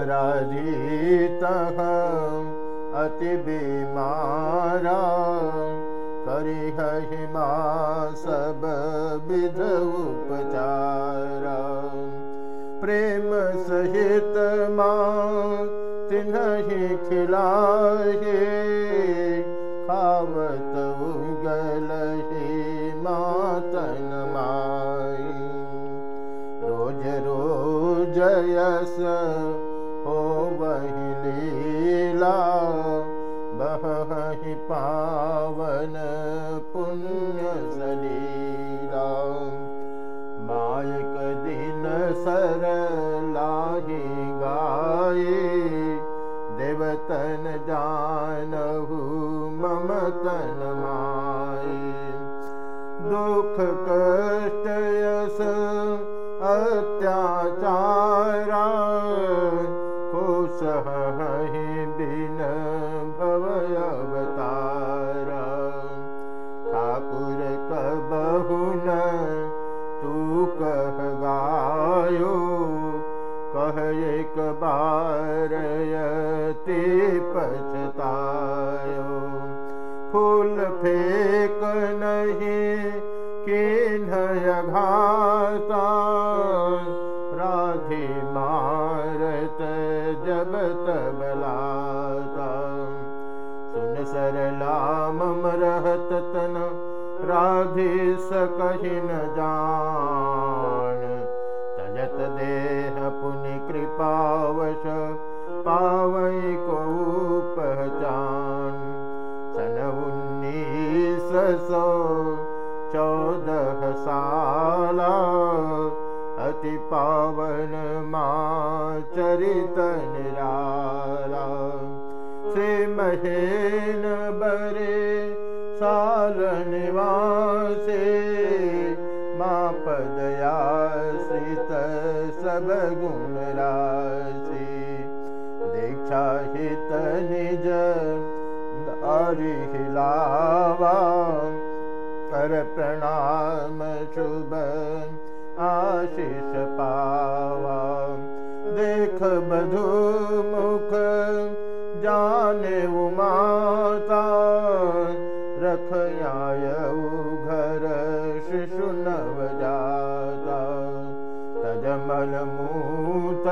पराजितः अति बीमारा करिहिमा सब विध उपचारा। प्रेम सहित मा तिन्हि खिलाहे खावत उगलहि मातन माई। रोज रोज यस हो वही लीला बहहि पावन पुण्य सलीला मायक दिन सर लाही गाये देवतन जानहु ममतन माये। दुख कष्ट यस बिन भवय अवतारा ठाकुर कबहुन तू कह गायो कह एक बार यति पछतायो सरला मम रहत तन राधे सकहि न जान। तजत देह पुनि कृपावश पावई को पहचान। सन उन्नीस सौ चौदह साला अति पावन माँ चरित निराला श्री महेन बरे साल निवासे माँ पदया श्रित सब गुण राशि। दीक्षा हित निज अरिहिलावा कर प्रणाम शुभ आशीष पावा। देख बधु मुख उमाता रख घर शिशु नव जाता तजमल मूत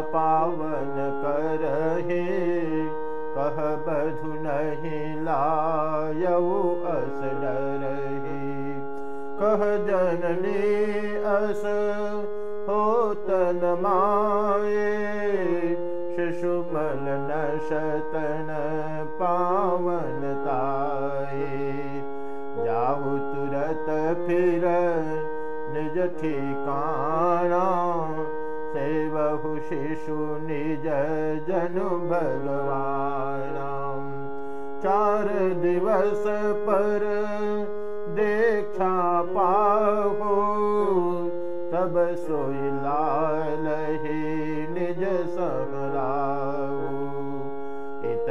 अपावन करहे कह बधु नहीं लायऊ अस डरही। कह जननी अस हो तन माए न शतन पावन ताए जाहु तुरत फिर निज ठिकाना सेवहु शिशु निज जनु भगवाना। चार दिवस पर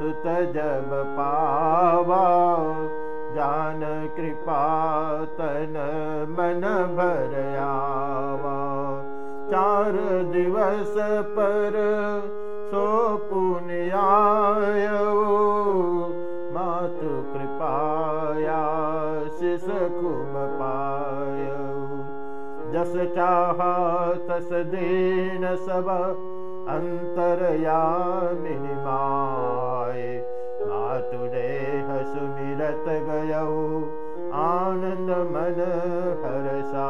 सुत जब पावा जान कृपा तन मन भरयावा चार दिवस पर सो पुण्याय मातु कृपाया शिष खूब पाय। जस चाह तस दीन सब अन्तरया मिमाय मातु सुमिरत गयौ आनन्दमन हरसा